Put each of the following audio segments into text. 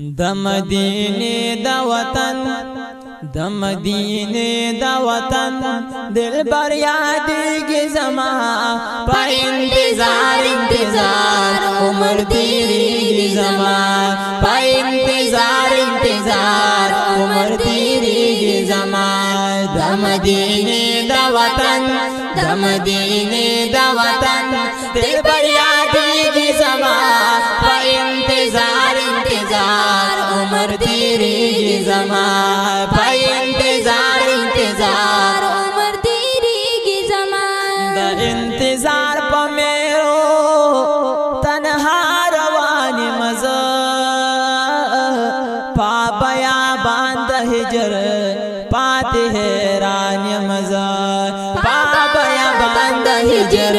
د مدینه د وطن د مدینه د وطن دل بر یادګي زما په انتظار انتظار عمر تیریږي زما په انتظار انتظار عمر تیریږي زما د مدینه د وطن د مدینه د وطن دل بر یادګي زما دا انتظار پا میرو پمی رو تنہار مزہ پاپا باندہ جر پاتے حیران بیا باند جر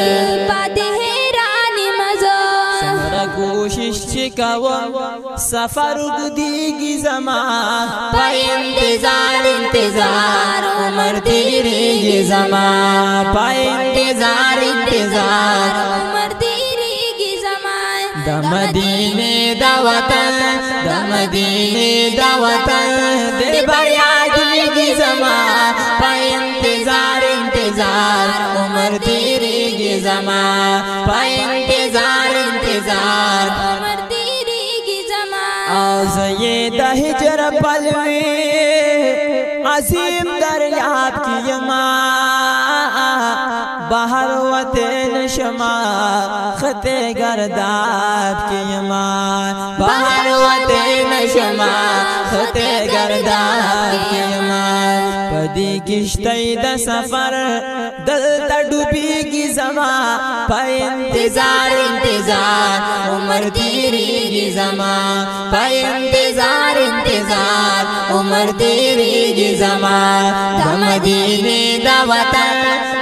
پاتے حیرانی مزا سمرا کو چکاو سفر دی زمان پا انتظار انتظار عمر تیری زمان پا انتظار انتظار انتظار عمر تیری گی زمان دا مدینے دا وطن دا مدینے دا وطن دے بریا دل گی زمان پا انتظار انتظار عمر تیری گی زمان پا انتظار انتظار عمر تیری گی زمان آز یہ دا ہجر پلوی عظیم در یاد کی امان بهر وطن شما خطه گرداب کیما بهر وطن شما خطه گرداب کیما پدی کشتای د سفر دل تډوبی کی زما په انتظار انتظار عمر تیریږي زما په انتظار انتظار عمر تیریږي زما د مدینه دا وطن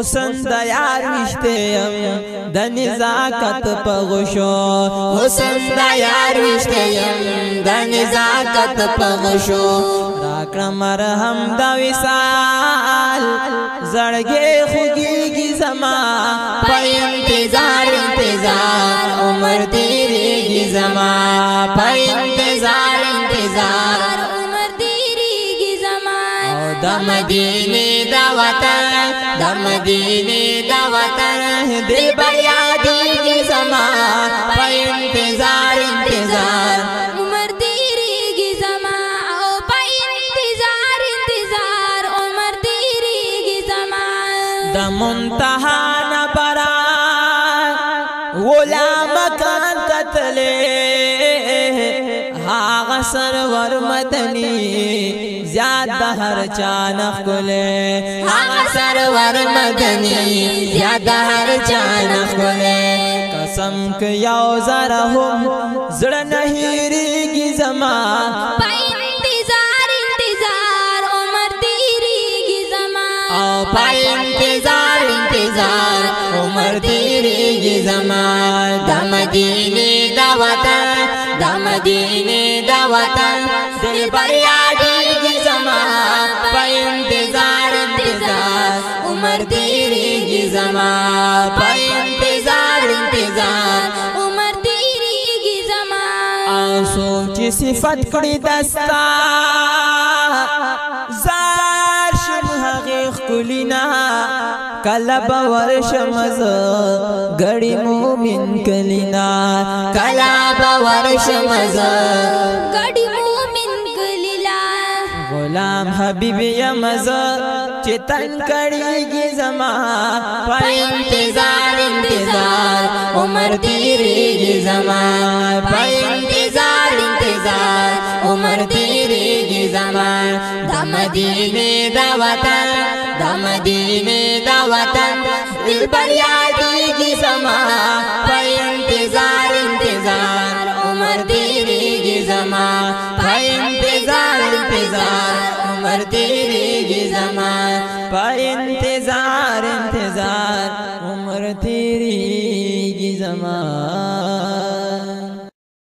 حسن د یار وشته يم د نزاکت په غشو حسن د یار وشته يم د نزاکت په غشو راکړه مرهم د وصال زړګي خوږيږي زما په انتظار انتظار عمر تیریږي زما په انتظار انتظار عمر تیریږي زما د مدینه دا وطن د مدینه دا وطن دې بیا دې زما په انتظار انتظار عمر تیریږي زما او په انتظار انتظار عمر تیریږي زما د منتها نبرا غلام کان قتل هاغه سرور مدني زیاد د هر چانخ کله هغه سرور مدني زیاد د هر چانخ کله قسم ک یو زره هم زړه نه هیریږي زما انتظار انتظار عمر تیریږي زما او پای انتظار انتظار عمر تیریږي زما د مدینه دا وطن د مدینه دا وطن دل بریا عمر تیریږي زما په انتظار انتظار عمر تیریږي زما او سوچ صفات کړی دستا زار شم هغه خلینا کله باور شمز غړی مومن کلینا کله باور شمز غړی مومن کلینا غلام حبیب یمزه چتن کڑی گی زما بڑی انتظار انتظار عمر تیری گی زما بھائی انتظار انتظار عمر تیری گی زما دم دا دعوت دم پر یادی گی زمان Pare, pare.